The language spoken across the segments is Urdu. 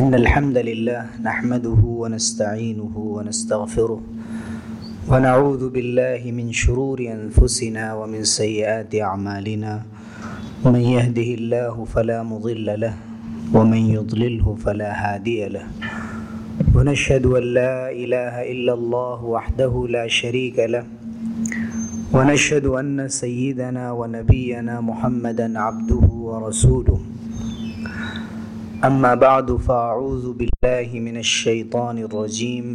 إن الحمد لله نحمده ونستعينه ونستغفره ونعوذ بالله من شرور أنفسنا ومن سيئات أعمالنا. من يهده الله فلا مضل له ومن يضلله فلا هادي له. ونشهد أن لا إله إلا الله وحده لا شريك له. ونشهد أن سيدنا ونبينا محمدا عبده ورسوله. أما بعد، فأعوذ بالله من الشيطان الرجيم.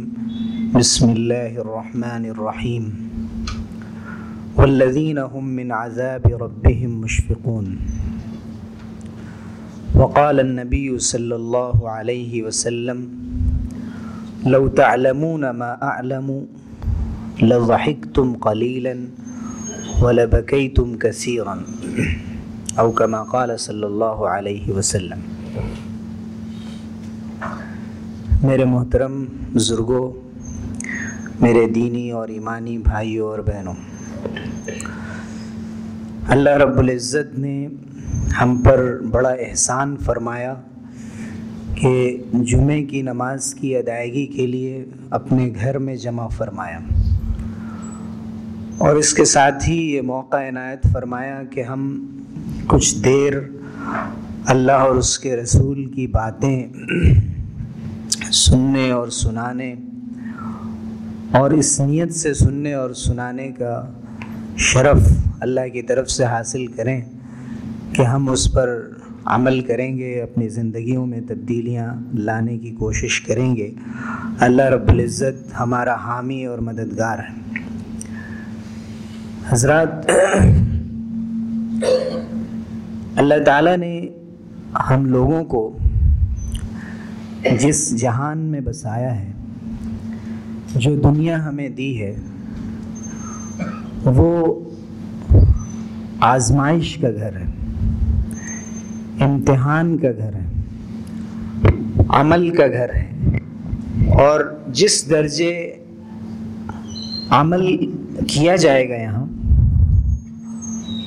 بسم الله الرحمن الرحيم. والذين هم من عذاب ربهم مشفقون. وقال النبي صلى الله عليه وسلم، لو تعلمون ما أعلم، لضحكتم قليلا ولبكيتم كثيرا. أو كما قال صلى الله عليه وسلم. میرے محترم بزرگوں، میرے دینی اور ایمانی بھائیوں اور بہنوں، اللہ رب العزت نے ہم پر بڑا احسان فرمایا کہ جمعے کی نماز کی ادائیگی کے لیے اپنے گھر میں جمع فرمایا۔ اور اس کے ساتھ ہی یہ موقع عنایت فرمایا کہ ہم کچھ دیر اللہ اور اس کے رسول کی باتیں سننے اور سنانے اور اس نیت سے سننے اور سنانے کا شرف اللہ کی طرف سے حاصل کریں کہ ہم اس پر عمل کریں گے، اپنی زندگیوں میں تبدیلیاں لانے کی کوشش کریں گے۔ اللہ رب العزت ہمارا حامی اور مددگار ہے۔ حضرات، اللہ تعالیٰ نے ہم لوگوں کو جس جہان میں بسایا ہے، جو دنیا ہمیں دی ہے، وہ آزمائش کا گھر ہے، امتحان کا گھر ہے، عمل کا گھر ہے۔ اور جس درجے عمل کیا جائے گا یہاں،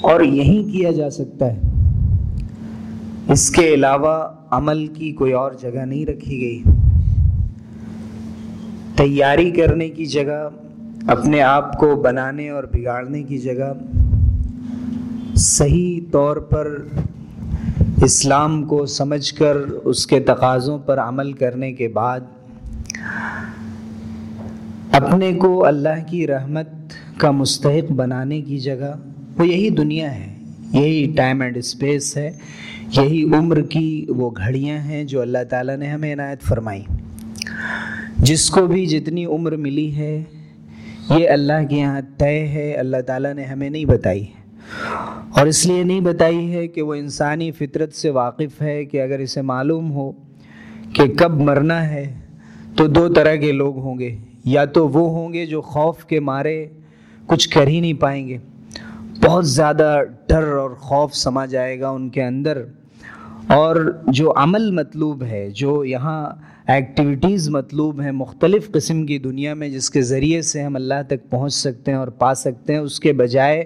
اور یہیں کیا جا سکتا ہے، اس کے علاوہ عمل کی کوئی اور جگہ نہیں رکھی گئی۔ تیاری کرنے کی جگہ، اپنے آپ کو بنانے اور بگاڑنے کی جگہ۔ صحیح طور پر اسلام کو سمجھ کر اس کے تقاضوں پر عمل کرنے کے بعد، اپنے کو اللہ کی رحمت کا مستحق بنانے کی جگہ۔ وہ یہی دنیا ہے۔ یہی ٹائم اینڈ اسپیس ہے، یہی عمر کی وہ گھڑیاں ہیں جو اللہ تعالیٰ نے ہمیں عنایت فرمائی۔ جس کو بھی جتنی عمر ملی ہے، یہ اللہ کے یہاں طے ہے، اللہ تعالیٰ نے ہمیں نہیں بتائی۔ اور اس لیے نہیں بتائی ہے کہ وہ انسانی فطرت سے واقف ہے کہ اگر اسے معلوم ہو کہ کب مرنا ہے، تو دو طرح کے لوگ ہوں گے۔ یا تو وہ ہوں گے جو خوف کے مارے کچھ کر ہی نہیں پائیں گے۔ بہت زیادہ ڈر اور خوف سما جائے گا ان کے اندر۔ اور جو عمل مطلوب ہے، جو یہاں ایکٹیویٹیز مطلوب ہیں مختلف قسم کی دنیا میں، جس کے ذریعے سے ہم اللہ تک پہنچ سکتے ہیں اور پا سکتے ہیں، اس کے بجائے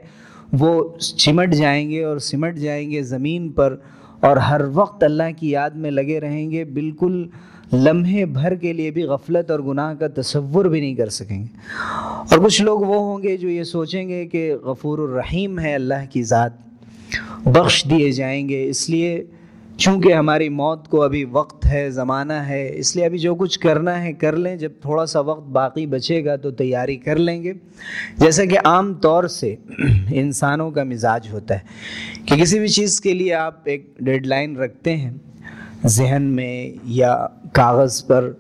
وہ چمٹ جائیں گے اور سمٹ جائیں گے زمین پر اور ہر وقت اللہ کی یاد میں لگے رہیں گے۔ بالکل لمحے بھر کے لیے بھی غفلت اور گناہ کا تصور بھی نہیں کر سکیں گے۔ اور کچھ لوگ وہ ہوں گے جو یہ سوچیں گے کہ غفور الرحیم ہے اللہ کی ذات، بخش دیے جائیں گے۔ اس لیے چونکہ ہماری موت کو ابھی وقت ہے، زمانہ ہے، اس لیے ابھی جو کچھ کرنا ہے کر لیں۔ جب تھوڑا سا وقت باقی بچے گا تو تیاری کر لیں گے۔ جیسا کہ عام طور سے انسانوں کا مزاج ہوتا ہے کہ کسی بھی چیز کے لیے آپ ایک ڈیڈ لائن رکھتے ہیں۔ ذہن میں یا کاغذ پر۔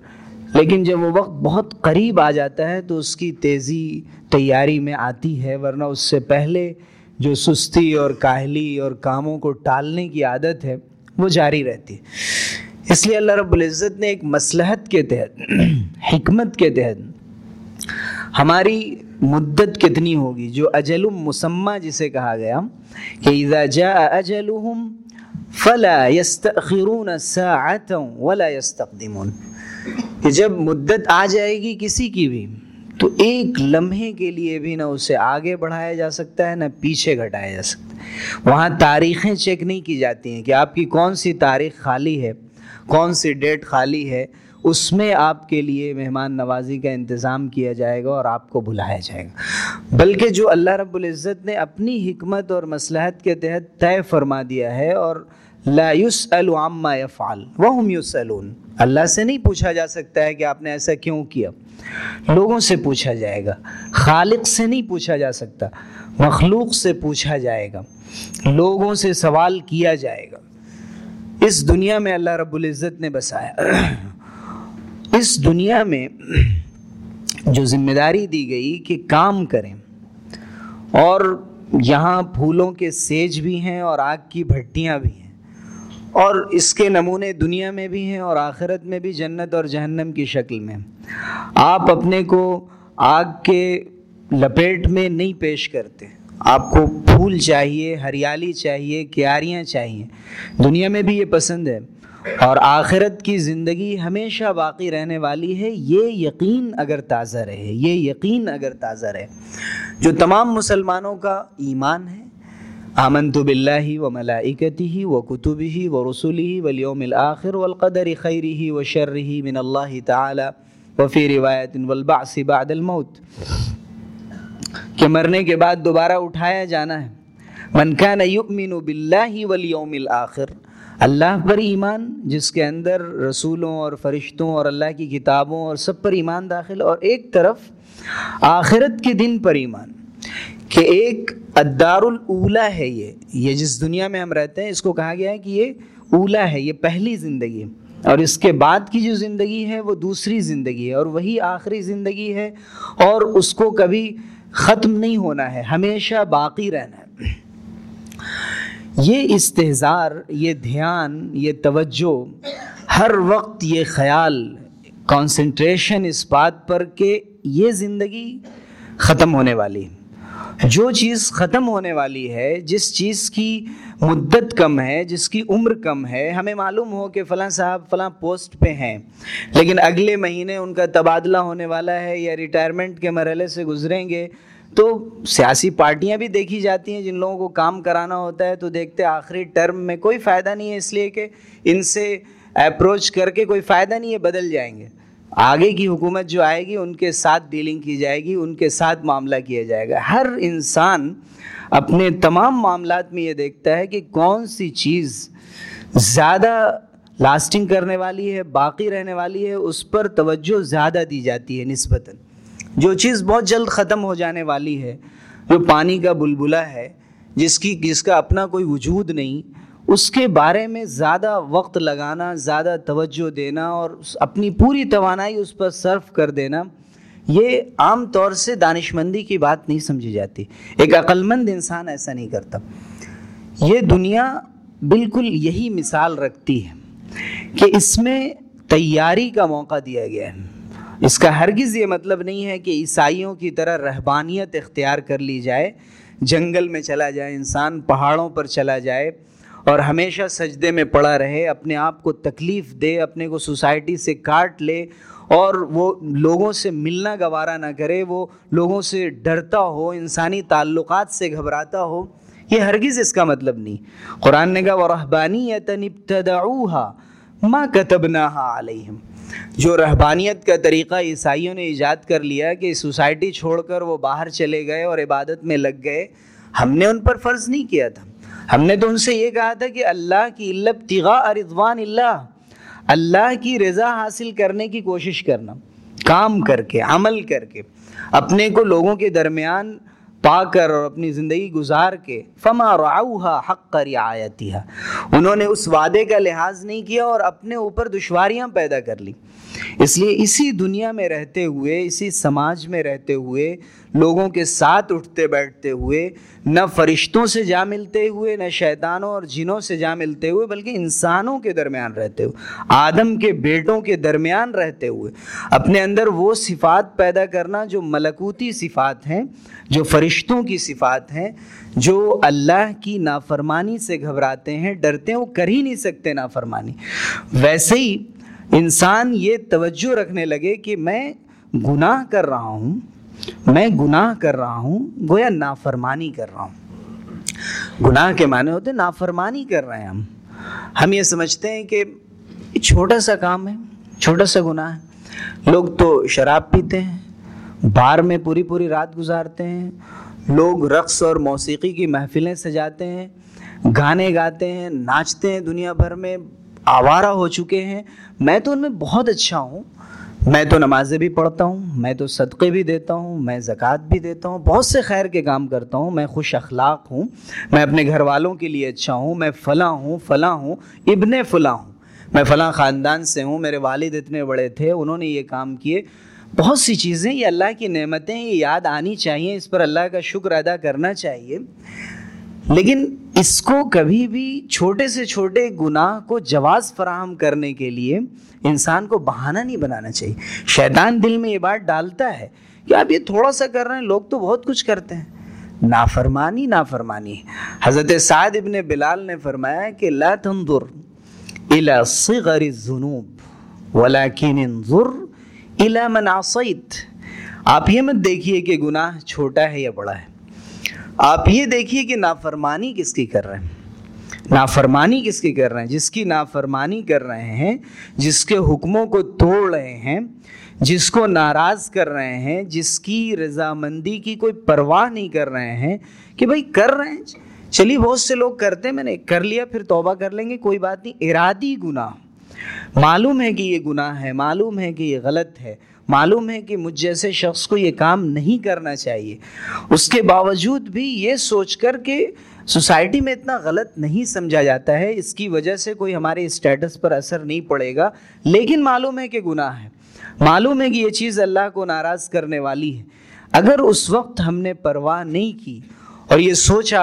لیکن جب وہ وقت بہت قریب آ جاتا ہے تو اس کی تیزی تیاری میں آتی ہے، ورنہ اس سے پہلے جو سستی اور کاہلی اور کاموں کو ٹالنے کی عادت ہے، وہ جاری رہتی۔ ہے اس لیے اللہ رب العزت نے ایک مسلحت کے تحت، حکمت کے تحت ہماری مدت کتنی ہوگی؟ جو اجل مسمہ جسے کہا گیا، کہ اذا جاء اجلهم فلا يستأخرون ساعتا ولا يستقدمون کہ جب مدت آ جائے گی کسی کی بھی، تو ایک لمحے کے لیے بھی نہ اسے آگے بڑھایا جا سکتا ہے، نہ پیچھے گھٹایا جا سکتا ہے۔ وہاں تاریخیں چیک نہیں کی جاتی ہیں کہ آپ کی کون سی تاریخ خالی ہے، کون سی ڈیٹ خالی ہے، اس میں آپ کے لیے مہمان نوازی کا انتظام کیا جائے گا اور آپ کو بلایا جائے گا۔ بلکہ جو اللہ رب العزت نے اپنی حکمت اور مصلحت کے تحت طے فرما دیا ہے اور لا يسأل عما يفعل. وهم يسألون. اللہ سے نہیں پوچھا جا سکتا ہے کہ آپ نے ایسا کیوں کیا. لوگوں سے پوچھا جائے گا. خالق سے نہیں پوچھا جا سکتا. مخلوق سے پوچھا جائے گا. لوگوں سے سوال کیا جائے گا. اس دنیا میں اللہ رب العزت نے بسایا. اس دنیا میں جو ذمہ داری دی گئی کہ کام کریں. اور یہاں پھولوں کے سیج بھی ہیں اور آگ کی بھٹیاں بھی ہیں. اور اس کے نمونے دنیا میں بھی ہیں اور آخرت میں بھی جنت اور جہنم کی شکل میں آپ اپنے کو آگ کے لپیٹ میں نہیں پیش کرتے۔ آپ کو پھول چاہیے، ہریالی چاہیے، کیاریاں چاہیے۔ دنیا میں بھی یہ پسند ہے۔ اور آخرت کی زندگی ہمیشہ باقی رہنے والی ہے۔ یہ یقین اگر تازہ رہے، یہ یقین اگر تازہ رہے۔ جو تمام مسلمانوں کا ایمان ہے آمنت باللہ و ملائکتہ و کتبہ و رسولہ والیوم الاخر والقدر خیرہ و شرہ من اللہ تعالی وفی روایت والبعث بعد الموت کہ مرنے کے بعد دوبارہ اٹھایا جانا ہے۔ من کان یؤمن باللہ والیوم الاخر اللہ پر ایمان، جس کے اندر رسولوں اور فرشتوں اور اللہ کی کتابوں اور سب پر ایمان داخل، اور ایک طرف آخرت کے دن پر ایمان۔ کہ ایک ادار الاولا ہے یہ یہ جس دنیا میں ہم رہتے ہیں، اس کو کہا گیا ہے کہ یہ اولا ہے، یہ پہلی زندگی اور اس کے بعد کی جو زندگی ہے، وہ دوسری زندگی ہے، اور وہی آخری زندگی ہے۔ اور اس کو کبھی ختم نہیں ہونا ہے، ہمیشہ باقی رہنا ہے۔ یہ استحظار یہ دھیان، یہ توجہ، ہر وقت یہ خیال کانسنٹریشن اس بات پر کہ یہ زندگی ختم ہونے والی ہے۔ جو چیز ختم ہونے والی ہے، جس چیز کی مدت کم ہے، جس کی عمر کم ہے، ہمیں معلوم ہو کہ فلاں صاحب، فلاں پوسٹ پہ ہیں۔ لیکن اگلے مہینے ان کا تبادلہ ہونے والا ہے یا ریٹائرمنٹ کے مرحلے سے گزریں گے، تو سیاسی پارٹیاں بھی دیکھی جاتی ہیں۔ جن لوگوں کو کام کرانا ہوتا ہے تو دیکھتے آخری ٹرم میں کوئی فائدہ نہیں ہے، اس لیے کہ ان سے اپروچ کر کے کوئی فائدہ نہیں ہے، بدل جائیں گے۔ آگے کی حکومت جو آئے گی، ان کے ساتھ ڈیلنگ کی جائے گی، ان کے ساتھ معاملہ کیا جائے گا۔ ہر انسان اپنے تمام معاملات میں یہ دیکھتا ہے کہ کون سی چیز زیادہ لاسٹنگ کرنے والی ہے، باقی رہنے والی ہے، اس پر توجہ زیادہ دی جاتی ہے نسبتاً۔ جو چیز بہت جلد ختم ہو جانے والی ہے، جو پانی کا بلبلا ہے، جس کی، جس کا اپنا کوئی وجود نہیں اس کے بارے میں زیادہ وقت لگانا، زیادہ توجہ دینا اور اپنی پوری توانائی اس پر صرف کر دینا، یہ عام طور سے دانش مندی کی بات نہیں سمجھی جاتی۔ ایک عقلمند انسان ایسا نہیں کرتا۔ یہ دنیا بالکل یہی مثال رکھتی ہے کہ اس میں تیاری کا موقع دیا گیا ہے۔ اس کا ہرگز یہ مطلب نہیں ہے کہ عیسائیوں کی طرح رہبانیت اختیار کر لی جائے، جنگل میں چلا جائے، انسان پہاڑوں پر چلا جائے۔ اور ہمیشہ سجدے میں پڑا رہے، اپنے آپ کو تکلیف دے، اپنے کو سوسائٹی سے کاٹ لے، اور وہ لوگوں سے ملنا گوارا نہ کرے، وہ لوگوں سے ڈرتا ہو، انسانی تعلقات سے گھبراتا ہو، یہ ہرگز اس کا مطلب نہیں۔ قرآن نے کہا وہ رحبانی ماں کتبنہ علیہم جو رہبانیت کا طریقہ عیسائیوں نے ایجاد کر لیا کہ سوسائٹی چھوڑ کر وہ باہر چلے گئے اور عبادت میں لگ گئے، ہم نے ان پر فرض نہیں کیا تھا۔ ہم نے تو ان سے یہ کہا تھا کہ اللہ کی علب تغا رضوان اللہ اللہ کی رضا حاصل کرنے کی کوشش کرنا، کام کر کے، عمل کر کے، اپنے کو لوگوں کے درمیان پا کر اور اپنی زندگی گزار کے، فما رعوها حق رعایتها۔ انہوں نے اس وعدے کا لحاظ نہیں کیا اور اپنے اوپر دشواریاں پیدا کر لی۔ اس لیے اسی دنیا میں رہتے ہوئے، اسی سماج میں رہتے ہوئے، لوگوں کے ساتھ اٹھتے بیٹھتے ہوئے، نہ فرشتوں سے جا ملتے ہوئے، نہ شیطانوں اور جنوں سے جا ملتے ہوئے، بلکہ انسانوں کے درمیان رہتے ہوئے، آدم کے بیٹوں کے درمیان رہتے ہوئے۔ اپنے اندر وہ صفات پیدا کرنا جو ملکوتی صفات ہیں، جو فرشتوں کی صفات ہیں، جو اللہ کی نافرمانی سے گھبراتے ہیں، ڈرتے ہیں، وہ کر ہی نہیں سکتے نافرمانی۔ ویسے ہی انسان یہ توجہ رکھنے لگے کہ میں گناہ کر رہا ہوں، میں گناہ کر رہا ہوں، گویا نافرمانی کر رہا ہوں۔ گناہ کے معنی ہوتے ہیں نافرمانی کر رہے ہیں ہم۔ ہم یہ سمجھتے ہیں کہ چھوٹا سا کام ہے، چھوٹا سا گناہ ہے۔ لوگ تو شراب پیتے ہیں، بار میں پوری پوری رات گزارتے ہیں۔ لوگ رقص اور موسیقی کی محفلیں سجاتے ہیں، گانے گاتے ہیں، ناچتے ہیں دنیا بھر میں۔ آوارہ ہو چکے ہیں۔ میں تو ان میں بہت اچھا ہوں۔ میں تو نمازیں بھی پڑھتا ہوں، میں تو صدقے بھی دیتا ہوں، میں زکوٰۃ بھی دیتا ہوں، بہت سے خیر کے کام کرتا ہوں۔ میں خوش اخلاق ہوں، میں اپنے گھر والوں کے لیے اچھا ہوں، میں فلاں ہوں فلاں ہوں، ابن فلاں ہوں۔ میں فلاں خاندان سے ہوں، میرے والد اتنے بڑے تھے، انہوں نے یہ کام کیے۔ بہت سی چیزیں، یہ اللہ کی نعمتیں، یہ یاد آنی چاہیے۔ اس پر اللہ کا شکر ادا کرنا چاہیے۔ لیکن اس کو کبھی بھی چھوٹے سے چھوٹے گناہ کو جواز فراہم کرنے کے لیے انسان کو بہانہ نہیں بنانا چاہیے۔ شیطان دل میں یہ بات ڈالتا ہے کہ آپ یہ تھوڑا سا کر رہے ہیں، لوگ تو بہت کچھ کرتے ہیں۔ نافرمانی نافرمانی۔ حضرت سعد ابن بلال نے فرمایا کہ لا تنظر الى صغر الذنوب ولكن انظر الى من عصيت آپ یہ مت دیکھیے کہ گناہ چھوٹا ہے یا بڑا ہے۔ آپ یہ دیکھیے کہ نافرمانی کس کی کر رہے ہیں؟ نافرمانی کس کی کر رہے ہیں؟ جس کی نافرمانی کر رہے ہیں، جس کے حکموں کو توڑ رہے ہیں، جس کو ناراض کر رہے ہیں، جس کی رضامندی کی کوئی پرواہ نہیں کر رہے ہیں کہ بھائی کر رہے ہیں۔ چلیے، بہت سے لوگ کرتے ہیں، میں نے کر لیا، پھر توبہ کر لیں گے، کوئی بات نہیں۔ ارادی گناہ۔ معلوم ہے کہ یہ گناہ ہے، معلوم ہے کہ یہ غلط ہے معلوم ہے کہ مجھ جیسے شخص کو یہ کام نہیں کرنا چاہیے۔ اس کے باوجود بھی یہ سوچ کر کہ سوسائٹی میں اتنا غلط نہیں سمجھا جاتا ہے، اس کی وجہ سے کوئی ہمارے اسٹیٹس پر اثر نہیں پڑے گا۔ لیکن معلوم ہے کہ گناہ ہے۔ معلوم ہے کہ یہ چیز اللہ کو ناراض کرنے والی ہے۔ اگر اس وقت ہم نے پرواہ نہیں کی اور یہ سوچا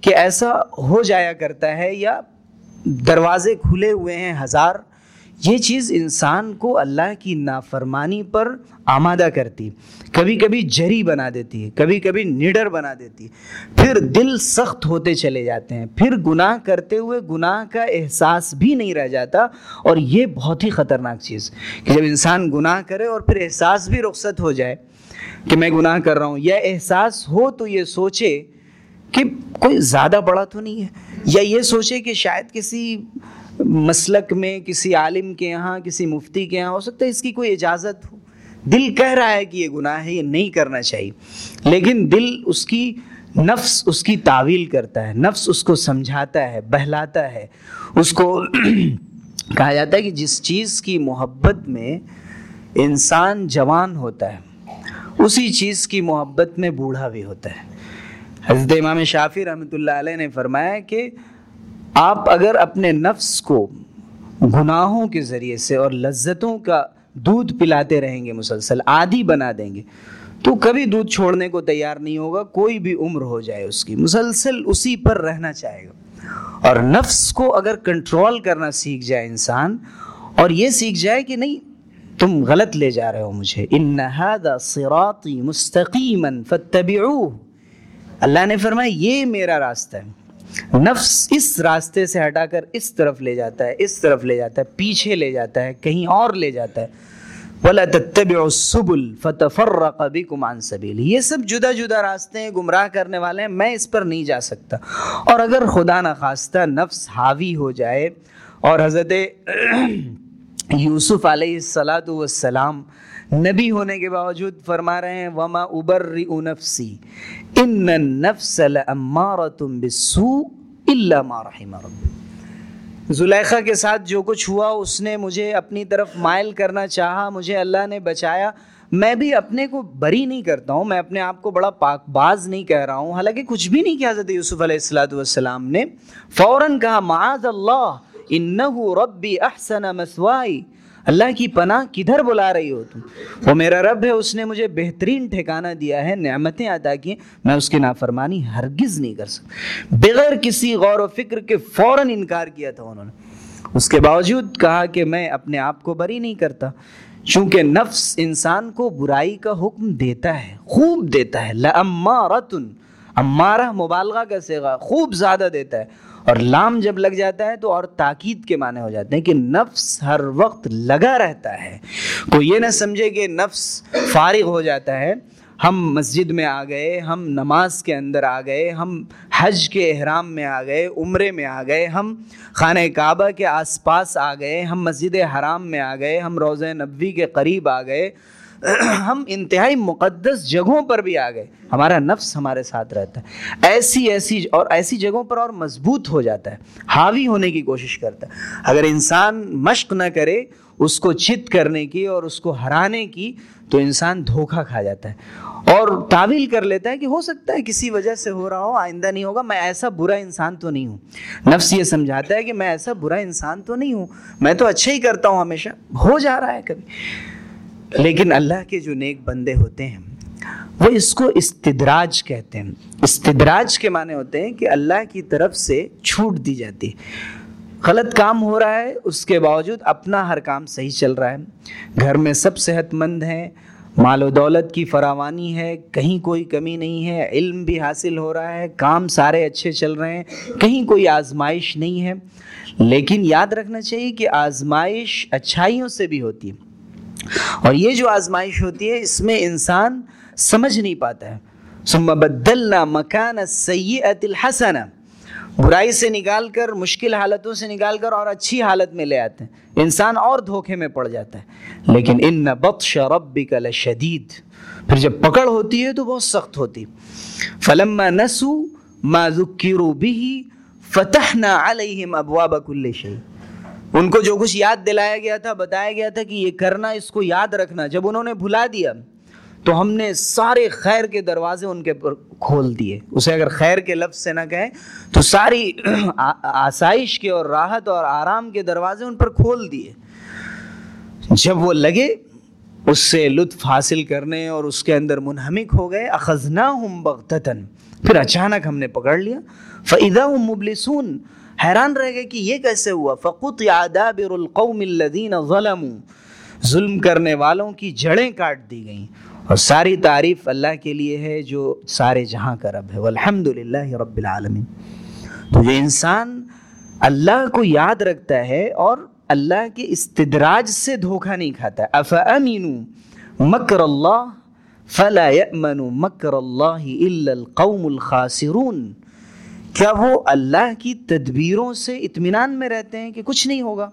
کہ ایسا ہو جایا کرتا ہے یا دروازے کھلے ہوئے ہیں ہزار یہ چیز انسان کو اللہ کی نافرمانی پر آمادہ کرتی، کبھی کبھی جری بنا دیتی ہے کبھی کبھی نڈر بنا دیتی۔ ہے پھر دل سخت ہوتے چلے جاتے ہیں، پھر گناہ کرتے ہوئے گناہ کا احساس بھی نہیں رہ جاتا۔ اور یہ بہت ہی خطرناک چیز، کہ جب انسان گناہ کرے اور پھر احساس بھی رخصت ہو جائے کہ میں گناہ کر رہا ہوں، یا احساس ہو تو یہ سوچے کہ کوئی زیادہ بڑا تو نہیں ہے، یا یہ سوچے کہ شاید کسی مسلک میں کسی عالم کے یہاں، کسی مفتی کے یہاں، ہو سکتا ہے اس کی کوئی اجازت ہو۔ دل کہہ رہا ہے کہ یہ گناہ ہے، یہ نہیں کرنا چاہیے۔ لیکن دل اس کی نفس اس کی تعویل کرتا ہے، نفس اس کو سمجھاتا ہے، بہلاتا ہے۔ اس کو کہا جاتا ہے کہ جس چیز کی محبت میں انسان جوان ہوتا ہے، اسی چیز کی محبت میں بوڑھا بھی ہوتا ہے۔ حضرت امام شافی رحمۃ اللہ علیہ نے فرمایا کہ آپ اگر اپنے نفس کو گناہوں کے ذریعے سے اور لذتوں کا دودھ پلاتے رہیں گے مسلسل، عادی بنا دیں گے، تو کبھی دودھ چھوڑنے کو تیار نہیں ہوگا، کوئی بھی عمر ہو جائے اس کی، مسلسل اسی پر رہنا چاہے گا۔ اور نفس کو اگر کنٹرول کرنا سیکھ جائے انسان، اور یہ سیکھ جائے کہ نہیں، تم غلط لے جا رہے ہو مجھے، ان صراطی مستقیما فتبعوه اللہ نے فرمایا، یہ میرا راستہ ہے۔ نفس اس راستے سے ہٹا کر اس طرف لے جاتا ہے، اس طرف لے جاتا ہے، پیچھے لے جاتا ہے، کہیں اور لے جاتا ہے۔ ولا تتبع السبل فتفرق بكم عن سبيل۔ یہ سب جدا جدا راستے ہیں گمراہ کرنے والے ہیں، میں اس پر نہیں جا سکتا۔ اور اگر خدا نخواستہ نفس حاوی ہو جائے، اور حضرت یوسف علیہ السلاۃ والسلام نبی ہونے کے باوجود فرما رہے ہیں، وما ابر نفسی ان النفس لامارۃ بالسوء الا ما رحم رب زلیخا کے ساتھ جو کچھ ہوا، اس نے مجھے اپنی طرف مائل کرنا چاہا، مجھے اللہ نے بچایا۔ میں بھی اپنے کو بری نہیں کرتا ہوں، میں اپنے آپ کو بڑا پاک باز نہیں کہہ رہا ہوں۔ حالانکہ کچھ بھی نہیں کیا حضرت یوسف علیہ السلاۃ والسلام نے۔ فوراً کہا، معاذ اللہ انہو ربی احسن مسوائی اللہ کی پناہ کدھر بلا رہی ہو تم؟ وہ میرا رب ہے، اس نے مجھے بہترین ٹھکانہ دیا ہے، نعمتیں ادا کی میں اس کی نافرمانی ہرگز نہیں کر سکتا۔ بغیر کسی غور و فکر کے فوراً انکار کیا تھا انہوں نے۔ اس کے باوجود کہا کہ میں اپنے آپ کو بری نہیں کرتا، چونکہ نفس انسان کو برائی کا حکم دیتا ہے، خوب دیتا ہے۔ لَأَمَّارَتُن امارہ مبالغہ کا سیغا خوب زیادہ دیتا ہے۔ اور لام جب لگ جاتا ہے تو اور تاکید کے معنی ہو جاتے ہیں کہ نفس ہر وقت لگا رہتا ہے۔ کوئی یہ نہ سمجھے کہ نفس فارغ ہو جاتا ہے۔ ہم مسجد میں آ گئے، ہم نماز کے اندر آ گئے، ہم حج کے احرام میں آ گئے، عمرے میں آ گئے، ہم خانہ کعبہ کے آس پاس آ گئے، ہم مسجد حرام میں آ گئے، ہم روز نبوی کے قریب آ گئے۔ ہم انتہائی مقدس جگہوں پر بھی آ گئے۔ ہمارا نفس ہمارے ساتھ رہتا ہے۔ ایسی ایسی اور ایسی جگہوں پر اور مضبوط ہو جاتا ہے۔ حاوی ہونے کی کوشش کرتا ہے۔ اگر انسان مشق نہ کرے، اس کو چت کرنے کی اور اس کو ہرانے کی، تو انسان دھوکہ کھا جاتا ہے۔ اور تعویل کر لیتا ہے کہ ہو سکتا ہے کسی وجہ سے ہو رہا ہو، آئندہ نہیں ہوگا، میں ایسا برا انسان تو نہیں ہوں۔ نفس یہ سمجھاتا ہے کہ میں ایسا برا انسان تو نہیں ہوں۔ میں تو اچھا ہی کرتا ہوں ہمیشہ۔ ہو جا رہا ہے کبھی۔ لیکن اللہ کے جو نیک بندے ہوتے ہیں، وہ اس کو استدراج کہتے ہیں۔ استدراج کے معنی ہوتے ہیں کہ اللہ کی طرف سے چھوٹ دی جاتی۔ ہے غلط کام ہو رہا ہے، اس کے باوجود اپنا ہر کام صحیح چل رہا ہے۔ گھر میں سب صحت مند ہیں، مال و دولت کی فراوانی ہے، کہیں کوئی کمی نہیں ہے، علم بھی حاصل ہو رہا ہے، کام سارے اچھے چل رہے ہیں، کہیں کوئی آزمائش نہیں ہے۔ لیکن یاد رکھنا چاہیے کہ آزمائش اچھائیوں سے بھی ہوتی ہے۔ اور یہ جو آزمائش ہوتی ہے، اس میں انسان سمجھ نہیں پاتا ہے۔ ثم بدلنا مکان السیئت الحسنہ۔ برائی سے نکال کر، مشکل حالتوں سے نکال کر اور اچھی حالت میں لے آتے ہیں۔ انسان اور دھوکے میں پڑ جاتا ہے۔ لیکن ان بطش ربک لشدید۔ پھر جب پکڑ ہوتی ہے تو بہت سخت ہوتی فلما نسو ما ذکروا به، فتحنا علیہم ابواب کل شیء۔ ان کو جو کچھ یاد دلایا گیا تھا، بتایا گیا تھا کہ یہ کرنا، اس کو یاد رکھنا۔ جب انہوں نے بھلا دیا، تو ہم نے سارے خیر کے دروازے ان کے پر کھول دیے۔ اسے اگر خیر کے لفظ سے نہ کہیں، تو ساری آسائش کے اور راحت اور آرام کے دروازے ان پر کھول دیے۔ جب وہ لگے، اس سے لطف حاصل کرنے اور اس کے اندر منہمک ہو گئے۔ اخذنا ہم بغتتن پھر اچانک ہم نے پکڑ لیا۔ فعدا ہم مبلسون۔ حیران رہ گئے کہ یہ کیسے ہوا؟ فقط آدابر القوم الذین ظلموا۔ ظلم کرنے والوں کی جڑیں کاٹ دی گئیں۔ اور ساری تعریف اللہ کے لیے ہے جو سارے جہاں کا رب ہے۔ والحمد للہ رب العالمین۔ تو جو انسان اللہ کو یاد رکھتا ہے اور اللہ کے استدراج سے دھوکہ نہیں کھاتا۔ ہے افامینو مکر اللہ فلا یأمن مکر اللہ الا القوم الخاسرون۔ کیا وہ اللہ کی تدبیروں سے اطمینان میں رہتے ہیں کہ کچھ نہیں ہوگا؟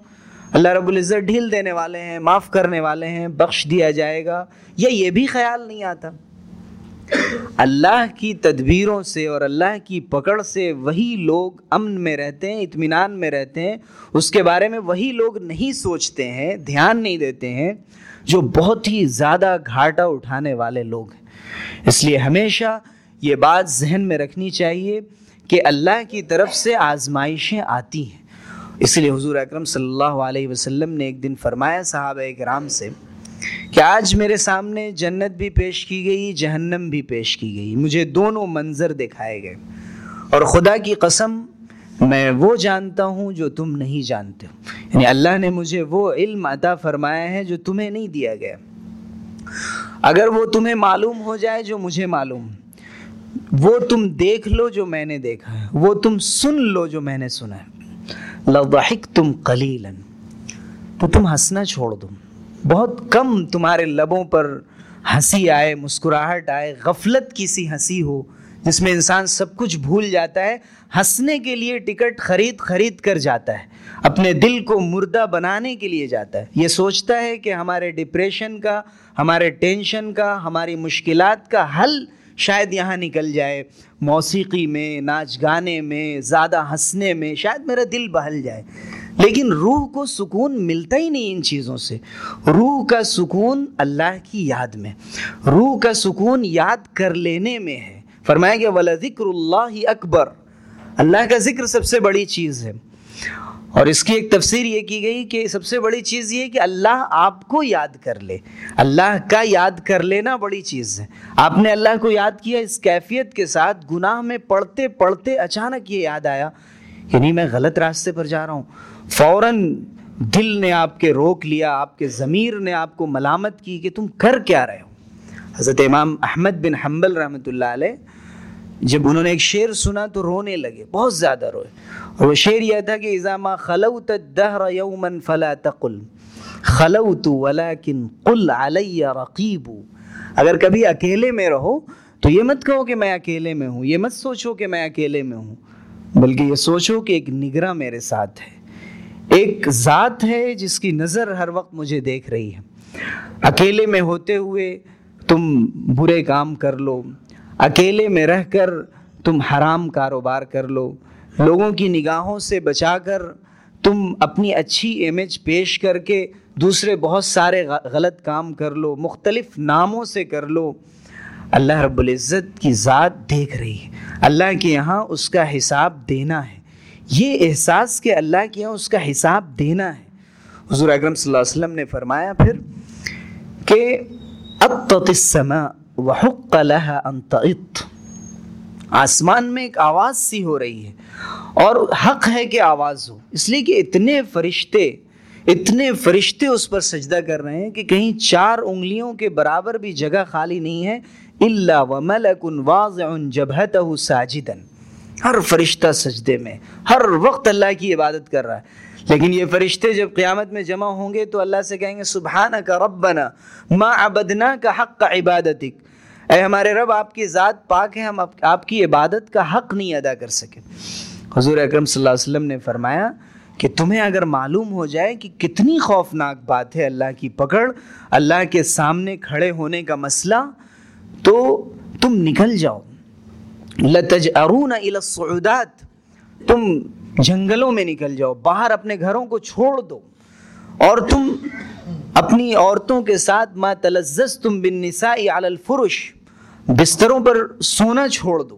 اللہ رب العزت ڈھیل دینے والے ہیں، معاف کرنے والے ہیں، بخش دیا جائے گا، یا یہ بھی خیال نہیں آتا؟ اللہ کی تدبیروں سے اور اللہ کی پکڑ سے وہی لوگ امن میں رہتے ہیں، اطمینان میں رہتے ہیں۔ اس کے بارے میں وہی لوگ نہیں سوچتے ہیں، دھیان نہیں دیتے ہیں، جو بہت ہی زیادہ گھاٹا اٹھانے والے لوگ ہیں۔ اس لیے ہمیشہ یہ بات ذہن میں رکھنی چاہیے کہ اللہ کی طرف سے آزمائشیں آتی ہیں۔ اس لیے حضور اکرم صلی اللہ علیہ وسلم نے ایک دن فرمایا صحابہ کرام سے کہ آج میرے سامنے جنت بھی پیش کی گئی، جہنم بھی پیش کی گئی۔ مجھے دونوں منظر دکھائے گئے۔ اور خدا کی قسم، میں وہ جانتا ہوں جو تم نہیں جانتے۔ ہو یعنی اللہ نے مجھے وہ علم عطا فرمایا ہے جو تمہیں نہیں دیا گیا۔ اگر وہ تمہیں معلوم ہو جائے جو مجھے معلوم۔ وہ تم دیکھ لو جو میں نے دیکھا ہے، وہ تم سن لو جو میں نے سنا ہے۔ لضحک تم قلیلا، تو تم ہنسنا چھوڑ دو۔ بہت کم تمہارے لبوں پر ہنسی آئے، مسکراہٹ آئے، غفلت کی سی ہنسی ہو، جس میں انسان سب کچھ بھول جاتا ہے۔ ہنسنے کے لیے ٹکٹ خرید خرید کر جاتا ہے۔ اپنے دل کو مردہ بنانے کے لیے جاتا ہے۔ یہ سوچتا ہے کہ ہمارے ڈپریشن کا، ہمارے ٹینشن کا، ہماری مشکلات کا حل شاید یہاں نکل جائے، موسیقی میں، ناچ گانے میں، زیادہ ہنسنے میں، شاید میرا دل بہل جائے۔ لیکن روح کو سکون ملتا ہی نہیں ان چیزوں سے۔ روح کا سکون اللہ کی یاد میں۔ روح کا سکون یاد کر لینے میں ہے۔ فرمایا کہ ولا ذکر اللہ اکبر اللہ کا ذکر سب سے بڑی چیز ہے۔ اور اس کی ایک تفسیر یہ کی گئی کہ سب سے بڑی چیز یہ کہ اللہ آپ کو یاد کر لے۔ اللہ کا یاد کر لینا بڑی چیز ہے۔ آپ نے اللہ کو یاد کیا، اس کیفیت کے ساتھ گناہ میں پڑھتے پڑھتے اچانک یہ یاد آیا۔ کہ نہیں میں غلط راستے پر جا رہا ہوں۔ فوراً دل نے آپ کے روک لیا، آپ کے ضمیر نے آپ کو ملامت کی کہ تم کر کیا رہے ہو۔ حضرت امام احمد بن حنبل رحمۃ اللہ علیہ جب انہوں نے ایک شعر سنا تو رونے لگے، بہت زیادہ روئے۔ اور وہ شعر یہ تھا کہ اذا خلوت الدهر يوما فلا تقل، خلوت ولكن قل علي رقيب اگر کبھی اکیلے میں رہو تو یہ مت کہو کہ میں اکیلے میں ہوں، یہ مت سوچو کہ میں اکیلے میں ہوں، بلکہ یہ سوچو کہ ایک نگراں میرے ساتھ ہے۔ ایک ذات ہے جس کی نظر ہر وقت مجھے دیکھ رہی ہے۔ اکیلے میں ہوتے ہوئے تم برے کام کر لو۔ اکیلے میں رہ کر تم حرام کاروبار کر لو، لوگوں کی نگاہوں سے بچا کر تم اپنی اچھی امیج پیش کر کے دوسرے بہت سارے غلط کام کر لو، مختلف ناموں سے کر لو۔ اللہ رب العزت کی ذات دیکھ رہی ہے۔ اللہ کے یہاں اس کا حساب دینا ہے۔ یہ احساس کہ اللہ کے یہاں اس کا حساب دینا ہے۔ حضور اکرم صلی اللہ علیہ وسلم نے فرمایا پھر کہ اب السماء۔ وحق لها ان تعط آسمان میں ایک آواز سی ہو رہی ہے اور حق ہے کہ آواز ہو۔ اس لیے کہ اتنے فرشتے اتنے فرشتے اس پر سجدہ کر رہے ہیں کہ کہیں چار انگلیوں کے برابر بھی جگہ خالی نہیں ہے۔ اللہ و ملک واضع جبہتہ ساجدا۔ ہر فرشتہ سجدے میں، ہر وقت اللہ کی عبادت کر رہا ہے۔ لیکن یہ فرشتے جب قیامت میں جمع ہوں گے تو اللہ سے کہیں گے سبحانہ کا ربنا، ما عبدنا کا حق کا عبادتک۔ اے ہمارے رب، آپ کی ذات پاک ہے، ہم آپ کی عبادت کا حق نہیں ادا کر سکے۔ حضور اکرم صلی اللہ علیہ وسلم نے فرمایا کہ تمہیں اگر معلوم ہو جائے کہ کتنی خوفناک بات ہے اللہ کی پکڑ، اللہ کے سامنے کھڑے ہونے کا مسئلہ، تو تم نکل جاؤ۔ لتج ارون السعودات تم جنگلوں میں نکل جاؤ، باہر اپنے گھروں کو چھوڑ دو۔ اور تم اپنی عورتوں کے ساتھ ما تلزز تم بن نسائی الفرش بستروں پر سونا چھوڑ دو۔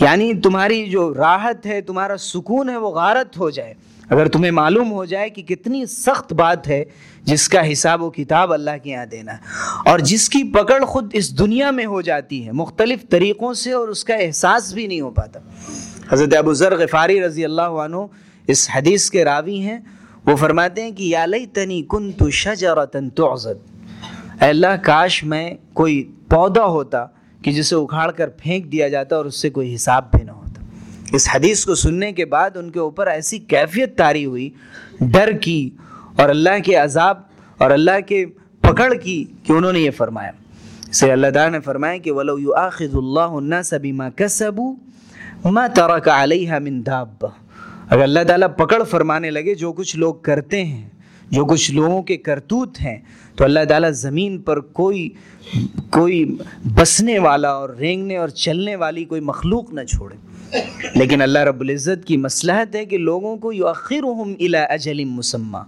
یعنی تمہاری جو راحت ہے، تمہارا سکون ہے، وہ غارت ہو جائے۔ اگر تمہیں معلوم ہو جائے کہ کتنی سخت بات ہے جس کا حساب و کتاب اللہ کے یہاں دینا۔ ہے اور جس کی پکڑ خود اس دنیا میں ہو جاتی ہے، مختلف طریقوں سے اور اس کا احساس بھی نہیں ہو پاتا۔ حضرت ابو ذر غفاری رضی اللہ عنہ اس حدیث کے راوی ہیں۔ وہ فرماتے ہیں کہ یا لئی تنی کن تو شجرتن تعزد۔ اے اللہ، کاش میں کوئی پودا ہوتا کہ جسے اکھاڑ کر پھینک دیا جاتا اور اس سے کوئی حساب بھی نہ ہوتا۔ اس حدیث کو سننے کے بعد ان کے اوپر ایسی کیفیت تاری ہوئی، ڈر کی اور اللہ کے عذاب اور اللہ کے پکڑ کی کہ انہوں نے یہ فرمایا۔ اسے اللہ تعالیٰ نے فرمایا کہ ولو يؤاخذ اللہ الناس بما كسبوا ما ترك عليها من دابه اگر اللہ تعالیٰ پکڑ فرمانے لگے جو کچھ لوگ کرتے ہیں، جو کچھ لوگوں کے کرتوت ہیں، تو اللہ تعالیٰ زمین پر کوئی کوئی بسنے والا اور رینگنے اور چلنے والی کوئی مخلوق نہ چھوڑے۔ لیکن اللہ رب العزت کی مصلحت ہے کہ لوگوں کو یؤخرهم الى اجل مسمى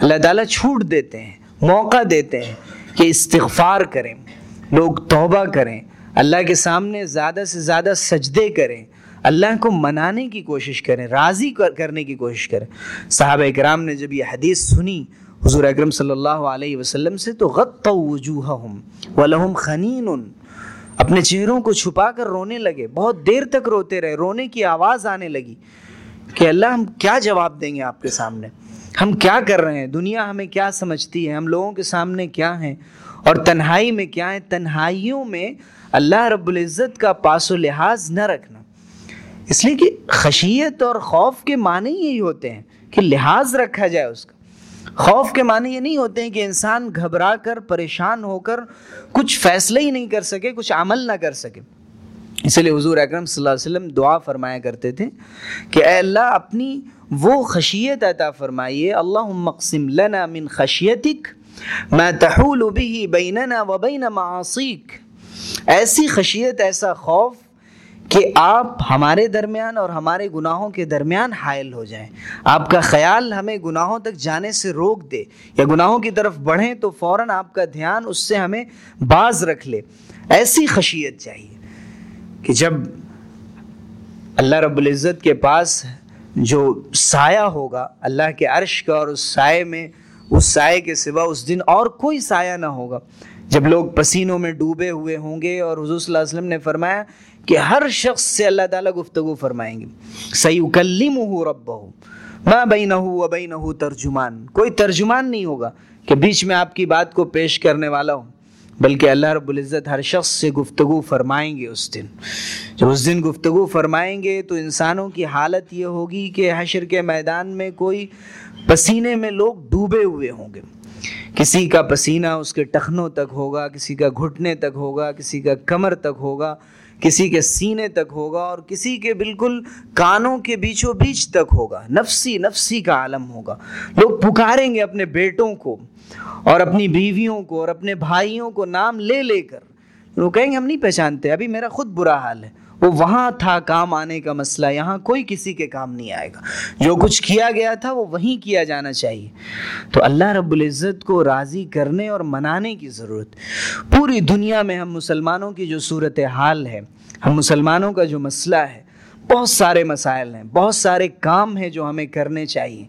اللہ تعالیٰ چھوٹ دیتے ہیں، موقع دیتے ہیں کہ استغفار کریں، لوگ توبہ کریں، اللہ کے سامنے زیادہ سے زیادہ سجدے کریں۔ اللہ کو منانے کی کوشش کریں، راضی کرنے کی کوشش کریں۔ صحابہ اکرام نے جب یہ حدیث سنی، حضور اکرم صلی اللہ علیہ وسلم سے تو غط وجوہہم ولہم خنین اپنے چہروں کو چھپا کر رونے لگے۔ بہت دیر تک روتے رہے، رونے کی آواز آنے لگی کہ اللہ ہم کیا جواب دیں گے آپ کے سامنے؟ ہم کیا کر رہے ہیں؟ دنیا ہمیں کیا سمجھتی ہے؟ ہم لوگوں کے سامنے کیا ہیں؟ اور تنہائی میں کیا ہے تنہائیوں میں اللہ رب العزت کا پاس و لحاظ نہ رکھنا۔ اس لیے کہ خشیت اور خوف کے معنی یہی ہوتے ہیں کہ لحاظ رکھا جائے اس کا۔ خوف کے معنی یہ نہیں ہوتے ہیں کہ انسان گھبرا کر پریشان ہو کر کچھ فیصلے ہی نہیں کر سکے، کچھ عمل نہ کر سکے۔ اس لیے حضور اکرم صلی اللہ علیہ وسلم دعا فرمایا کرتے تھے کہ اے اللہ اپنی وہ خشیت عطا فرمائیے اللہ مقسم لنا من خشیتک ما تحول به بیننا و بین معاصیک۔ ایسی خشیت، ایسا خوف کہ آپ ہمارے درمیان اور ہمارے گناہوں کے درمیان حائل ہو جائیں۔ آپ کا خیال ہمیں گناہوں تک جانے سے روک دے یا گناہوں کی طرف بڑھیں تو فوراً آپ کا دھیان اس سے ہمیں باز رکھ لے۔ ایسی خشیت چاہیے کہ جب اللہ رب العزت کے پاس جو سایہ ہوگا، اللہ کے عرش کا اور اس سائے میں، اس سائے کے سوا اس دن اور کوئی سایہ نہ ہوگا۔ جب لوگ پسینوں میں ڈوبے ہوئے ہوں گے اور حضور صلی اللہ علیہ وسلم نے فرمایا کہ ہر شخص سے اللہ تعالیٰ گفتگو فرمائیں گے۔ سیکلم ہو رب ہو ماں بین ترجمان۔ کوئی ترجمان نہیں ہوگا کہ بیچ میں آپ کی بات کو پیش کرنے والا ہو بلکہ اللہ رب العزت ہر شخص سے گفتگو فرمائیں گے اس دن۔ جب اس دن گفتگو فرمائیں گے تو انسانوں کی حالت یہ ہوگی کہ حشر کے میدان میں کوئی پسینے میں لوگ ڈوبے ہوئے ہوں گے۔ کسی کا پسینہ اس کے ٹخنوں تک ہوگا، کسی کا گھٹنے تک ہوگا، کسی کا کمر تک ہوگا۔ کسی کے سینے تک ہوگا اور کسی کے بالکل کانوں کے بیچوں بیچ تک ہوگا۔ نفسی نفسی کا عالم ہوگا۔ لوگ پکاریں گے اپنے بیٹوں کو اور اپنی بیویوں کو اور اپنے بھائیوں کو نام لے لے کر۔ لوگ کہیں گے، ہم نہیں پہچانتے، ابھی میرا خود برا حال ہے۔ وہ وہاں تھا کام آنے کا مسئلہ، یہاں کوئی کسی کے کام نہیں آئے گا۔ جو کچھ کیا گیا تھا، وہ وہیں کیا جانا چاہیے۔ تو اللہ رب العزت کو راضی کرنے اور منانے کی ضرورت۔ پوری دنیا میں ہم مسلمانوں کی جو صورت حال ہے ہم مسلمانوں کا جو مسئلہ ہے، بہت سارے مسائل ہیں، بہت سارے کام ہیں جو ہمیں کرنے چاہیے۔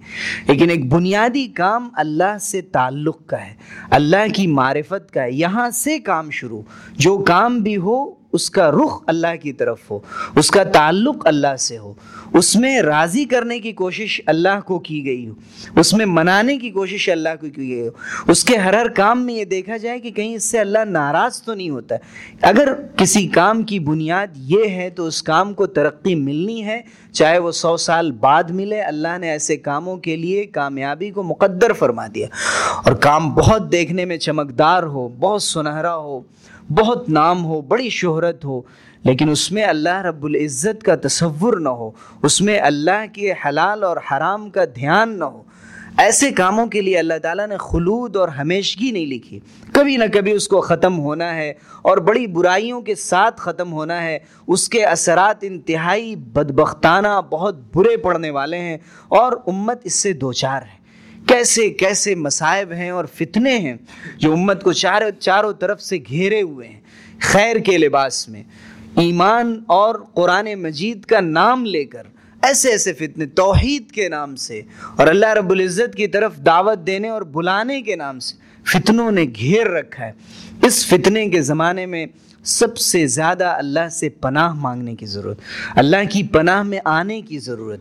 لیکن ایک بنیادی کام اللہ سے تعلق کا ہے، اللہ کی معرفت کا ہے۔ یہاں سے کام شروع، جو کام بھی ہو اس کا رخ اللہ کی طرف ہو، اس کا تعلق اللہ سے ہو۔ اس میں راضی کرنے کی کوشش اللہ کو کی گئی ہو۔ اس میں منانے کی کوشش اللہ کو کی گئی ہو۔ اس کے ہر ہر کام میں یہ دیکھا جائے کہ کہیں اس سے اللہ ناراض تو نہیں ہوتا۔ اگر کسی کام کی بنیاد یہ ہے تو اس کام کو ترقی ملنی ہے، چاہے وہ سو سال بعد ملے، اللہ نے ایسے کاموں کے لیے کامیابی کو مقدر فرما دیا۔ اور کام بہت دیکھنے میں چمکدار ہو، بہت سنہرا ہو۔ بہت نام ہو، بڑی شہرت ہو، لیکن اس میں اللہ رب العزت کا تصور نہ ہو، اس میں اللہ کے حلال اور حرام کا دھیان نہ ہو۔ ایسے کاموں کے لیے اللہ تعالیٰ نے خلود اور ہمیشگی نہیں لکھی۔ کبھی نہ کبھی اس کو ختم ہونا ہے اور بڑی برائیوں کے ساتھ ختم ہونا ہے۔ اس کے اثرات انتہائی بدبختانہ، بہت برے پڑنے والے ہیں اور امت اس سے دوچار ہے۔ کیسے کیسے مصائب ہیں اور فتنے ہیں جو امت کو چاروں چاروں طرف سے گھیرے ہوئے ہیں۔ خیر کے لباس میں ایمان اور قرآن مجید کا نام لے کر ایسے ایسے فتنے توحید کے نام سے اور اللہ رب العزت کی طرف دعوت دینے اور بلانے کے نام سے فتنوں نے گھیر رکھا ہے۔ اس فتنے کے زمانے میں سب سے زیادہ اللہ سے پناہ مانگنے کی ضرورت، اللہ کی پناہ میں آنے کی ضرورت۔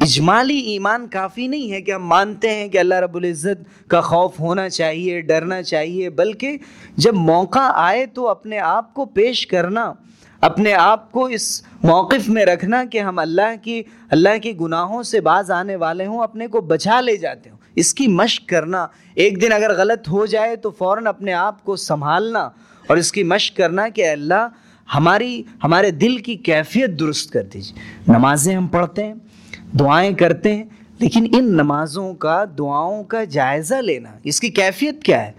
اجمالی ایمان کافی نہیں ہے کہ ہم مانتے ہیں کہ اللہ رب العزت کا خوف ہونا چاہیے، ڈرنا چاہیے، بلکہ جب موقع آئے تو اپنے آپ کو پیش کرنا، اپنے آپ کو اس موقف میں رکھنا کہ ہم اللہ کی اللہ کی گناہوں سے باز آنے والے ہوں، اپنے کو بچا لے جاتے ہوں۔ اس کی مشق کرنا، ایک دن اگر غلط ہو جائے تو فوراً اپنے آپ کو سنبھالنا۔ اور اس کی مشق کرنا کہ اللہ، ہماری، ہمارے دل کی کیفیت درست کر دیجیے نمازیں ہم پڑھتے ہیں، دعائیں کرتے ہیں، لیکن ان نمازوں کا، دعاؤں کا جائزہ لینا، اس کی کیفیت کیا ہے؟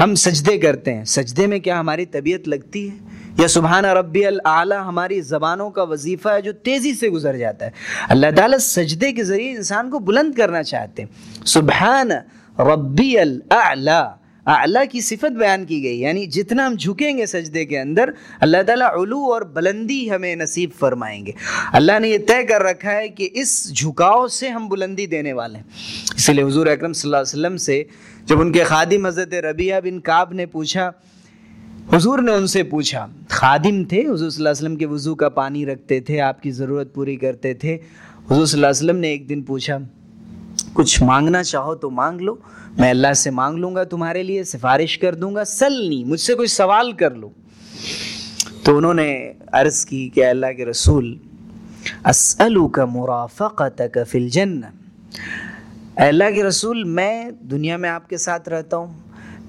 ہم سجدے کرتے ہیں، سجدے میں کیا ہماری طبیعت لگتی ہے؟ یا سبحان ربی العلیٰ ہماری زبانوں کا وظیفہ ہے جو تیزی سے گزر جاتا ہے۔ اللہ تعالیٰ سجدے کے ذریعے انسان کو بلند کرنا چاہتے ہیں۔ سبحان ربی العلیٰ اعلیٰ کی صفت بیان کی گئی یعنی جتنا ہم جھکیں گے سجدے کے اندر، اللہ تعالیٰ علو اور بلندی ہمیں نصیب فرمائیں گے۔ اللہ نے یہ طے کر رکھا ہے کہ اس جھکاؤ سے ہم بلندی دینے والے ہیں۔ اسی لیے حضور اکرم صلی اللہ علیہ وسلم سے جب ان کے خادم حضرت ربیہ بن کعب نے پوچھا، حضور نے ان سے پوچھا، خادم تھے؟ حضور صلی اللہ علیہ وسلم کے وضو کا پانی رکھتے تھے، آپ کی ضرورت پوری کرتے تھے۔ حضور صلی اللہ علیہ وسلم نے ایک دن پوچھا، کچھ مانگنا چاہو تو مانگ لو۔ میں اللہ سے مانگ لوں گا تمہارے لیے، سفارش کر دوں گا سل نہیں مجھ سے کوئی سوال کر لو۔ تو انہوں نے عرض کی کہ اللہ کے رسول کا مرافقت فی الجنہ۔ اے اللہ کے رسول، میں دنیا میں آپ کے ساتھ رہتا ہوں،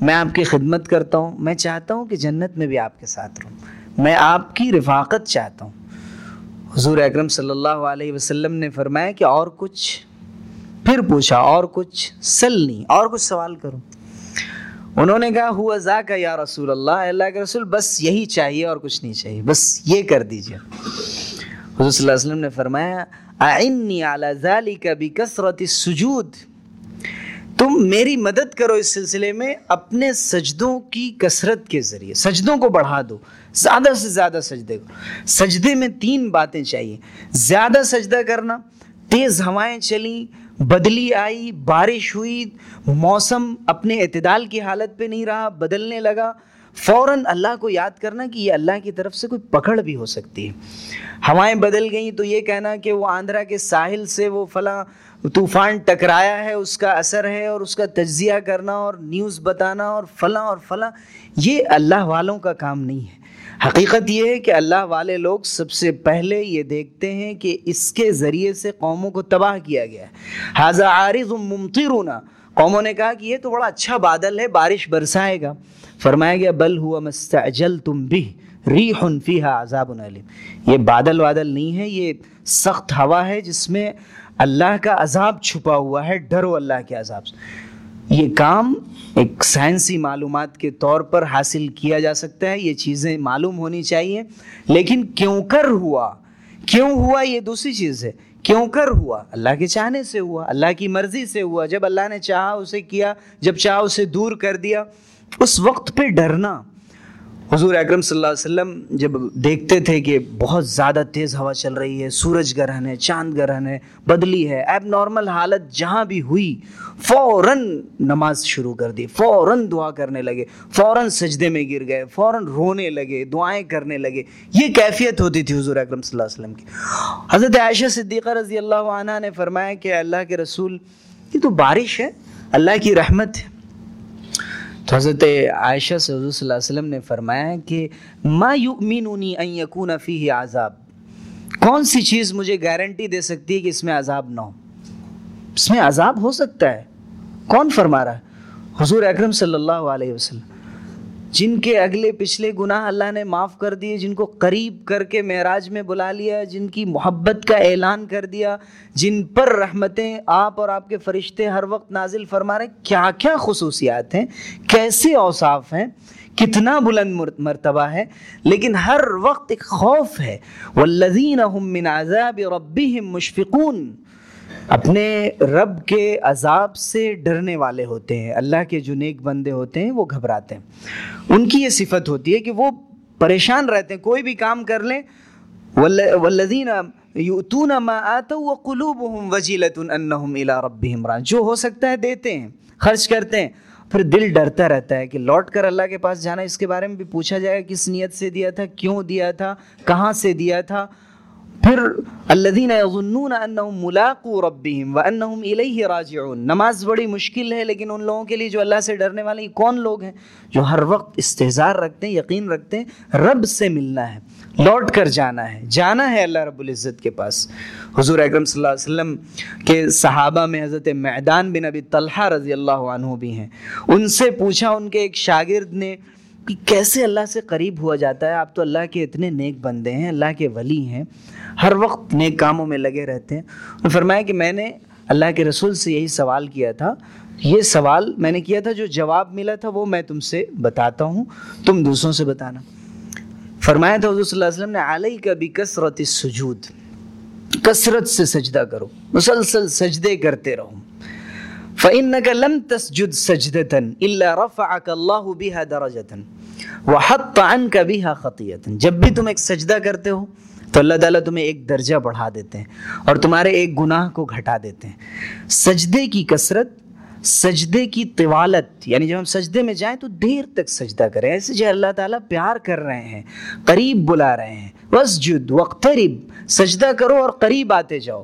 میں آپ کی خدمت کرتا ہوں، میں چاہتا ہوں کہ جنت میں بھی آپ کے ساتھ رہوں۔ میں آپ کی رفاقت چاہتا ہوں۔ حضور اکرم صلی اللہ علیہ وسلم نے فرمایا کہ اور کچھ پھر پوچھا، اور کچھ سلنی اور کچھ سوال کروں۔ انہوں نے کہا، ہوا ذا کا یا رسول اللہ اللہ کے رسول، بس یہی چاہیے اور کچھ نہیں چاہیے، بس یہ کر دیجیے حضور صلی اللہ علیہ وسلم نے فرمایا، اعنی اعلی ذالک بکثرت السجود۔ تم میری مدد کرو اس سلسلے میں، اپنے سجدوں کی کثرت کے ذریعے، سجدوں کو بڑھا دو، زیادہ سے زیادہ سجدے کو سجدے میں تین باتیں چاہیے، زیادہ سجدہ کرنا، تیز ہوائیں چلیں بدلی آئی، بارش ہوئی، موسم اپنے اعتدال کی حالت پہ نہیں رہا، بدلنے لگا۔ فوراً اللہ کو یاد کرنا کہ یہ اللہ کی طرف سے کوئی پکڑ بھی ہو سکتی ہے۔ ہوائیں بدل گئیں تو یہ کہنا کہ وہ آندھرا کے ساحل سے وہ فلاں طوفان ٹکرایا ہے، اس کا اثر ہے اور اس کا تجزیہ کرنا اور نیوز بتانا اور فلاں اور فلاں، یہ اللہ والوں کا کام نہیں ہے۔ حقیقت یہ ہے کہ اللہ والے لوگ سب سے پہلے یہ دیکھتے ہیں کہ اس کے ذریعے سے قوموں کو تباہ کیا گیا ہے۔ حاضہ عارض ممترون قوموں نے کہا کہ یہ تو بڑا اچھا بادل ہے، بارش برسائے گا۔ فرمایا گیا، بل ہوا مستعجل تم بھی ریح فیہا عذاب علیم۔ یہ بادل وادل نہیں ہے، یہ سخت ہوا ہے جس میں اللہ کا عذاب چھپا ہوا ہے، ڈرو اللہ کے عذاب سے۔ یہ کام ایک سائنسی معلومات کے طور پر حاصل کیا جا سکتا ہے، یہ چیزیں معلوم ہونی چاہیے۔ لیکن کیوں کر ہوا؟ کیوں ہوا یہ دوسری چیز ہے۔ کیوں کر ہوا؟ اللہ کے چاہنے سے ہوا، اللہ کی مرضی سے ہوا۔ جب اللہ نے چاہا، اسے کیا۔ جب چاہا، اسے دور کر دیا۔ اس وقت پہ ڈرنا حضور اکرم صلی اللہ علیہ وسلم جب دیکھتے تھے کہ بہت زیادہ تیز ہوا چل رہی ہے، سورج گرہن ہے، چاند گرہن ہے، بدلی ہے ایب نارمل حالت جہاں بھی ہوئی، فوراً نماز شروع کر دی، فوراً دعا کرنے لگے، فوراً سجدے میں گر گئے، فوراً رونے لگے، دعائیں کرنے لگے۔ یہ کیفیت ہوتی تھی حضور اکرم صلی اللہ علیہ وسلم کی۔ حضرت عائشہ صدیقہ رضی اللہ عنہ نے فرمایا کہ اللہ کے رسول، یہ تو بارش ہے، اللہ کی رحمت ہے۔ حضرت عائشہ سے حضور صلی اللہ علیہ وسلم نے فرمایا کہ ما یؤمنونی ان یکون فیہ عذاب۔ کون سی چیز مجھے گارنٹی دے سکتی ہے کہ اس میں عذاب نہ ہو؟ اس میں عذاب ہو سکتا ہے۔ کون فرما رہا ہے؟ حضور اکرم صلی اللہ علیہ وسلم۔ جن کے اگلے پچھلے گناہ اللہ نے معاف کر دیے، جن کو قریب کر کے معراج میں بلا لیا، جن کی محبت کا اعلان کر دیا، جن پر رحمتیں آپ اور آپ کے فرشتے ہر وقت نازل فرما رہے کیا کیا خصوصیات ہیں؟ کیسے اوصاف ہیں؟ کتنا بلند مرتبہ ہے۔ لیکن ہر وقت ایک خوف ہے۔ وَالَّذِينَ هُم مِّنْ عَذَابِ رَبِّهِمْ مُشْفِقُونَ۔ اپنے رب کے عذاب سے ڈرنے والے ہوتے ہیں، اللہ کے جو نیک بندے ہوتے ہیں وہ گھبراتے ہیں۔ ان کی یہ صفت ہوتی ہے کہ وہ پریشان رہتے ہیں، کوئی بھی کام کر لیں۔ والذین یؤتون ما آتوا وقلوبهم وجیلۃ انہم الی ربهم راجعون۔ جو ہو سکتا ہے دیتے ہیں، خرچ کرتے ہیں، پھر دل ڈرتا رہتا ہے کہ لوٹ کر اللہ کے پاس جانا اس کے بارے میں بھی پوچھا جائے گا، کس نیت سے دیا تھا، کیوں دیا تھا، کہاں سے دیا تھا؟ پھر الذین یظنون انہم ملاقو ربہم وانہم الیہ راجعون. نماز بڑی مشکل ہے، لیکن ان لوگوں کے لیے جو اللہ سے ڈرنے والے کون لوگ ہیں؟ جو ہر وقت استحزار رکھتے ہیں، یقین رکھتے ہیں، رب سے ملنا ہے، لوٹ کر جانا ہے جانا ہے اللہ رب العزت کے پاس۔ حضور اکرم صلی اللہ علیہ وسلم کے صحابہ میں حضرت معدان بن ابی طلحہ رضی اللہ عنہ بھی ہیں۔ ان سے پوچھا، ان کے ایک شاگرد نے کہ کیسے اللہ سے قریب ہوا جاتا ہے؟ آپ تو اللہ کے اتنے نیک بندے ہیں، اللہ کے ولی ہیں، ہر وقت نیک کاموں میں لگے رہتے ہیں۔ اور فرمایا کہ میں نے اللہ کے رسول سے یہی سوال کیا تھا۔ یہ سوال میں نے کیا تھا، جو جواب ملا تھا، وہ میں تم سے بتاتا ہوں۔ تم دوسروں سے بتانا۔ فرمایا تھا، حضور صلی اللہ علیہ وسلم نے علیہ کا بھی کثرت سجود کثرت سے سجدہ کرو، مسلسل سجدے کرتے رہو۔ فَإِنَّكَ لَمْ تَسْجُدْ سَجْدَةً إِلَّا رَفَعَكَ اللَّهُ بِهَا دَرَجَةً وَحَطَّ عَنْكَ بِهَا خَطِيَةً جب بھی تم ایک سجدہ کرتے ہو تو اللہ تعالیٰ تمہیں ایک درجہ بڑھا دیتے ہیں اور تمہارے ایک گناہ کو گھٹا دیتے ہیں۔ سجدے کی کثرت، سجدے کی طوالت یعنی جب ہم سجدے میں جائیں تو دیر تک سجدہ کریں۔ ایسے جو اللہ تعالیٰ پیار کر رہے ہیں، قریب بلا رہے ہیں وسجد وقترب سجدہ کرو اور قریب آتے جاؤ۔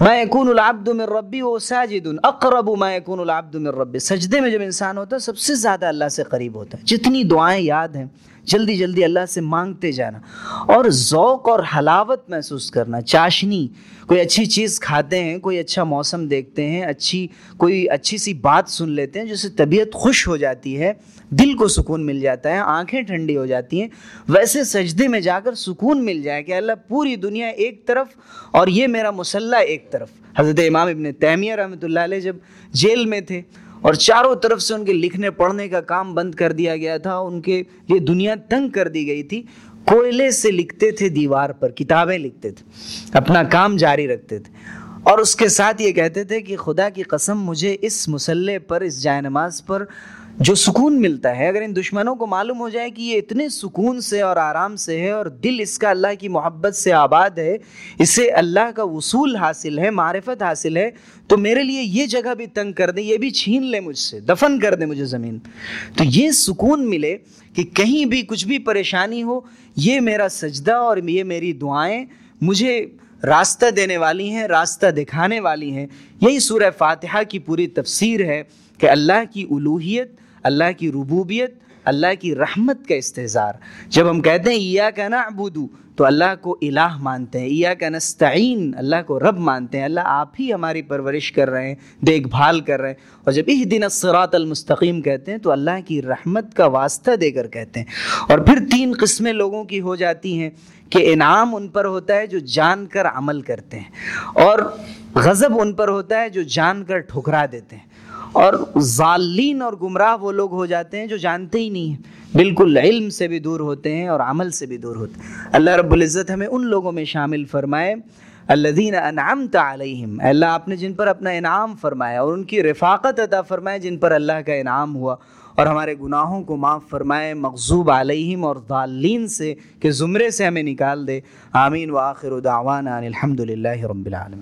ما یکون العبد من ربی و ساجد. اقرب ما یکون العبد من ربی سجدے میں جب انسان ہوتا ہے، سب سے زیادہ اللہ سے قریب ہوتا ہے۔ جتنی دعائیں یاد ہیں جلدی جلدی اللہ سے مانگتے جانا اور ذوق اور حلاوت محسوس کرنا چاشنی کوئی اچھی چیز کھاتے ہیں، کوئی اچھا موسم دیکھتے ہیں، اچھی، کوئی اچھی سی بات سن لیتے ہیں جس سے طبیعت خوش ہو جاتی ہے، دل کو سکون مل جاتا ہے، آنکھیں ٹھنڈی ہو جاتی ہیں، ویسے سجدے میں جا کر سکون مل جائے کہ اللہ پوری دنیا ایک طرف اور یہ میرا مسلح ایک طرف۔ حضرت امام ابن تیمیہ رحمۃ اللہ علیہ جب جیل میں تھے اور چاروں طرف سے ان کے لکھنے پڑھنے کا کام بند کر دیا گیا تھا، ان کے یہ دنیا تنگ کر دی گئی تھی۔ کوئلے سے لکھتے تھے، دیوار پر کتابیں لکھتے تھے، اپنا کام جاری رکھتے تھے۔ اور اس کے ساتھ یہ کہتے تھے کہ خدا کی قسم، مجھے اس مسلح پر، اس جائے نماز پر جو سکون ملتا ہے، اگر ان دشمنوں کو معلوم ہو جائے کہ یہ اتنے سکون سے اور آرام سے ہے اور دل اس کا اللہ کی محبت سے آباد ہے اسے اللہ کا وصول حاصل ہے، معرفت حاصل ہے، تو میرے لیے یہ جگہ بھی تنگ کر دیں، یہ بھی چھین لے مجھ سے، دفن کر دیں مجھے زمین۔ تو یہ سکون ملے کہ کہیں بھی کچھ بھی پریشانی ہو، یہ میرا سجدہ اور یہ میری دعائیں مجھے راستہ دینے والی ہیں، راستہ دکھانے والی ہیں۔ یہی سورہ فاتحہ کی پوری تفسیر ہے کہ اللہ کی الوحیت اللہ کی ربوبیت، اللہ کی رحمت کا استحظار جب ہم کہتے ہیں یا کا نعبدو تو اللہ کو الہ مانتے ہیں یا کا نستعین، اللہ کو رب مانتے ہیں۔ اللہ آپ ہی ہماری پرورش کر رہے ہیں، دیکھ بھال کر رہے ہیں۔ اور جب اس دن الصراط المستقیم کہتے ہیں، تو اللہ کی رحمت کا واسطہ دے کر کہتے ہیں۔ اور پھر تین قسمیں لوگوں کی ہو جاتی ہیں کہ انعام ان پر ہوتا ہے جو جان کر عمل کرتے ہیں، اور غضب ان پر ہوتا ہے جو جان کر ٹھکرا دیتے ہیں۔ اور ظالین اور گمراہ وہ لوگ ہو جاتے ہیں جو جانتے ہی نہیں ہیں۔ بالکل علم سے بھی دور ہوتے ہیں اور عمل سے بھی دور ہوتے ہیں۔ اللہ رب العزت ہمیں ان لوگوں میں شامل فرمائے۔ الذین انعمت علیہم اللہ آپ نے جن پر اپنا انعام فرمایا اور ان کی رفاقت عطا فرمائے جن پر اللہ کا انعام ہوا۔ اور ہمارے گناہوں کو معاف فرمائے، مغضوب علیہم اور ضالین سے، کہ زمرے سے ہمیں نکال دے۔ آمین۔ و آخر دعوانا الحمد للہ رب العالمین۔